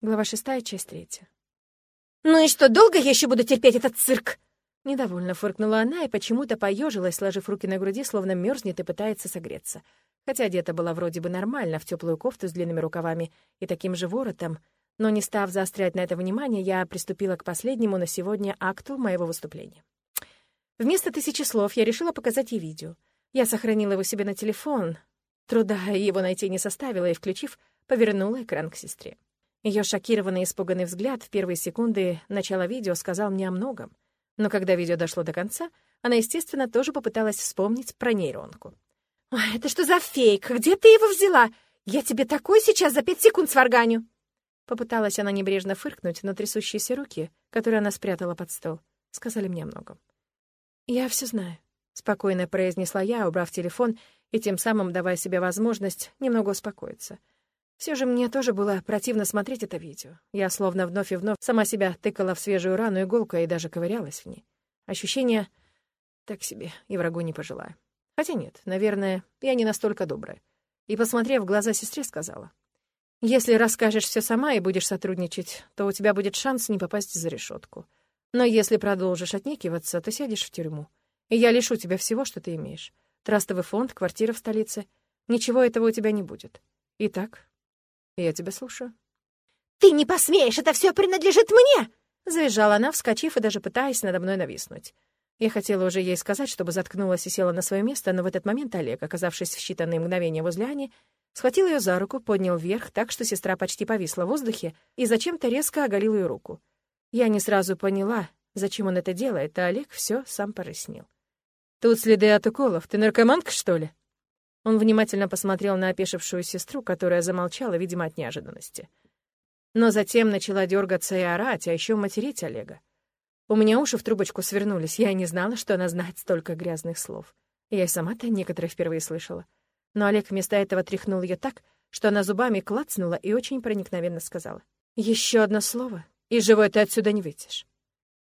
Глава шестая, часть третья. «Ну и что, долго я еще буду терпеть этот цирк?» Недовольно фыркнула она и почему-то поежилась, сложив руки на груди, словно мерзнет и пытается согреться. Хотя одета была вроде бы нормально, в теплую кофту с длинными рукавами и таким же воротом, но не став заострять на это внимание, я приступила к последнему на сегодня акту моего выступления. Вместо тысячи слов я решила показать ей видео. Я сохранила его себе на телефон. Труда его найти не составила и, включив, повернула экран к сестре. Ее шокированный и испуганный взгляд в первые секунды начала видео сказал мне о многом. Но когда видео дошло до конца, она, естественно, тоже попыталась вспомнить про нейронку. «Ой, это что за фейк? Где ты его взяла? Я тебе такой сейчас за пять секунд сварганю!» Попыталась она небрежно фыркнуть, но трясущиеся руки, которые она спрятала под стол, сказали мне о многом. «Я все знаю», — спокойно произнесла я, убрав телефон и тем самым давая себе возможность немного успокоиться. Все же мне тоже было противно смотреть это видео. Я словно вновь и вновь сама себя тыкала в свежую рану иголкой и даже ковырялась в ней. Ощущение так себе, и врагу не пожелаю. Хотя нет, наверное, я не настолько добрая. И, посмотрев в глаза сестре, сказала, если расскажешь все сама и будешь сотрудничать, то у тебя будет шанс не попасть за решетку. Но если продолжишь отнекиваться, то сядешь в тюрьму. И я лишу тебя всего, что ты имеешь. Трастовый фонд, квартира в столице. Ничего этого у тебя не будет. Итак, я тебя слушаю. «Ты не посмеешь! Это все принадлежит мне!» Завизжала она, вскочив и даже пытаясь надо мной нависнуть. Я хотела уже ей сказать, чтобы заткнулась и села на свое место, но в этот момент Олег, оказавшись в считанные мгновения возле Ани, Схватил ее за руку, поднял вверх, так что сестра почти повисла в воздухе и зачем-то резко оголил ее руку. Я не сразу поняла, зачем он это делает, а Олег все сам прояснил. «Тут следы от уколов. Ты наркоманка, что ли?» Он внимательно посмотрел на опешившую сестру, которая замолчала, видимо, от неожиданности. Но затем начала дергаться и орать, а еще материть Олега. У меня уши в трубочку свернулись, я не знала, что она знает столько грязных слов. Я и сама-то некоторые впервые слышала. Но Олег вместо этого тряхнул ее так, что она зубами клацнула и очень проникновенно сказала. «Еще одно слово, и живой ты отсюда не выйдешь».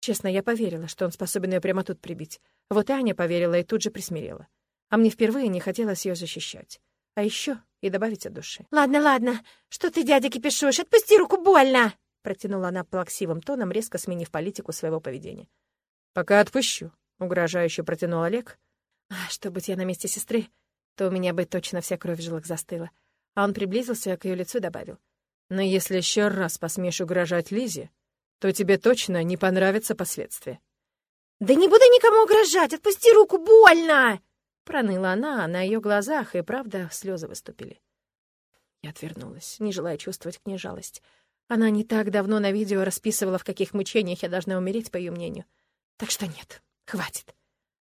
Честно, я поверила, что он способен ее прямо тут прибить. Вот и Аня поверила и тут же присмирела. А мне впервые не хотелось ее защищать. А еще и добавить от души. «Ладно, ладно, что ты, дядя, кипишуешь? Отпусти руку, больно!» Протянула она плаксивым тоном, резко сменив политику своего поведения. «Пока отпущу», — угрожающе протянул Олег. «А, что быть я на месте сестры, то у меня бы точно вся кровь в жилах застыла. А он приблизился к ее лицу и добавил. «Но если еще раз посмеешь угрожать Лизе, то тебе точно не понравятся последствия». «Да не буду никому угрожать! Отпусти руку, больно!» Проныла она, а на ее глазах и правда слезы выступили. Я отвернулась, не желая чувствовать к ней жалость. Она не так давно на видео расписывала, в каких мучениях я должна умереть, по ее мнению. Так что нет, хватит.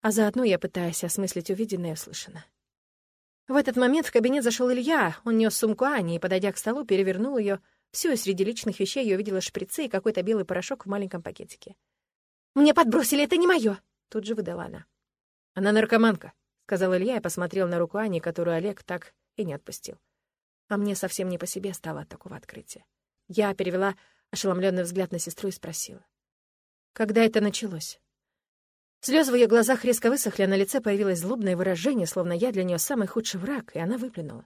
А заодно я пытаюсь осмыслить увиденное и услышанное. В этот момент в кабинет зашел Илья. Он нес сумку Ани и, подойдя к столу, перевернул ее. Всю, и среди личных вещей я увидела шприцы и какой-то белый порошок в маленьком пакетике. «Мне подбросили, это не мое!» Тут же выдала она. «Она наркоманка», — сказал Илья и посмотрел на руку Ани, которую Олег так и не отпустил. А мне совсем не по себе стало от такого открытия. Я перевела ошеломленный взгляд на сестру и спросила. «Когда это началось?» Слезы в ее глазах резко высохли, а на лице появилось злобное выражение, словно я для нее самый худший враг, и она выплюнула.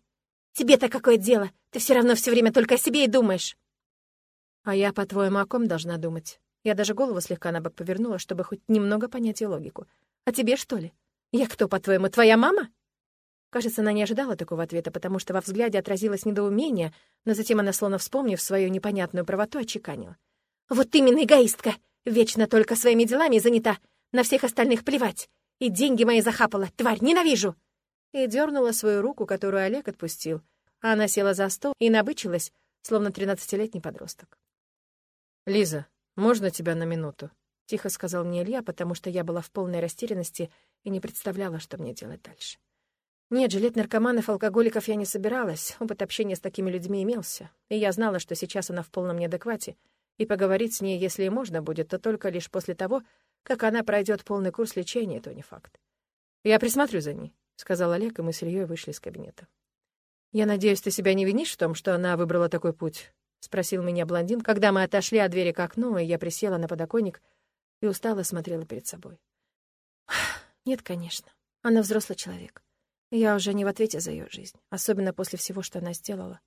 «Тебе-то какое дело? Ты все равно все время только о себе и думаешь!» «А я, по-твоему, о ком должна думать?» Я даже голову слегка на бок повернула, чтобы хоть немного понять ее логику. «А тебе, что ли? Я кто, по-твоему, твоя мама?» Кажется, она не ожидала такого ответа, потому что во взгляде отразилось недоумение, но затем она, словно вспомнив свою непонятную правоту, отчеканила. «Вот именно эгоистка! Вечно только своими делами занята! На всех остальных плевать. И деньги мои захапала, тварь, ненавижу!» И дернула свою руку, которую Олег отпустил. А она села за стол и набычилась, словно тринадцатилетний подросток. «Лиза, можно тебя на минуту?» — тихо сказал мне Илья, потому что я была в полной растерянности и не представляла, что мне делать дальше. Нет, жалеть наркоманов, алкоголиков я не собиралась. Опыт общения с такими людьми имелся. И я знала, что сейчас она в полном неадеквате. И поговорить с ней, если и можно будет, то только лишь после того, как она пройдет полный курс лечения, то не факт. «Я присмотрю за ней», — сказал Олег, и мы с Ильей вышли из кабинета. «Я надеюсь, ты себя не винишь в том, что она выбрала такой путь?» — спросил меня блондин, когда мы отошли от двери к окну, и я присела на подоконник и устало смотрела перед собой. «Нет, конечно. Она взрослый человек. Я уже не в ответе за ее жизнь, особенно после всего, что она сделала.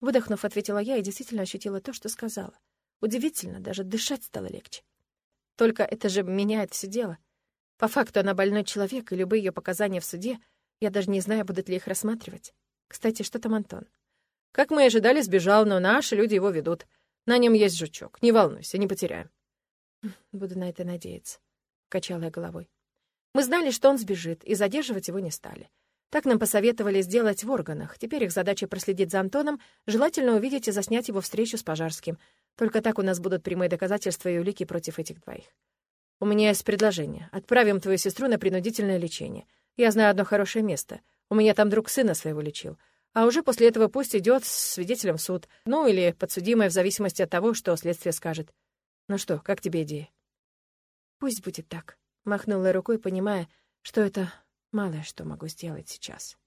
Выдохнув, ответила я и действительно ощутила то, что сказала. Удивительно, даже дышать стало легче. Только это же меняет все дело. По факту она больной человек, и любые ее показания в суде, я даже не знаю, будут ли их рассматривать. Кстати, что там Антон? Как мы и ожидали, сбежал, но наши люди его ведут. На нем есть жучок. Не волнуйся, не потеряем. Буду на это надеяться. Качала я головой. Мы знали, что он сбежит, и задерживать его не стали. Так нам посоветовали сделать в органах. Теперь их задача проследить за Антоном, желательно увидеть и заснять его встречу с Пожарским. Только так у нас будут прямые доказательства и улики против этих двоих. У меня есть предложение. Отправим твою сестру на принудительное лечение. Я знаю одно хорошее место. У меня там друг сына своего лечил. А уже после этого пусть идет с свидетелем в суд. Ну, или подсудимая, в зависимости от того, что следствие скажет. Ну что, как тебе идея? Пусть будет так. Махнула рукой, понимая, что это малое, что могу сделать сейчас.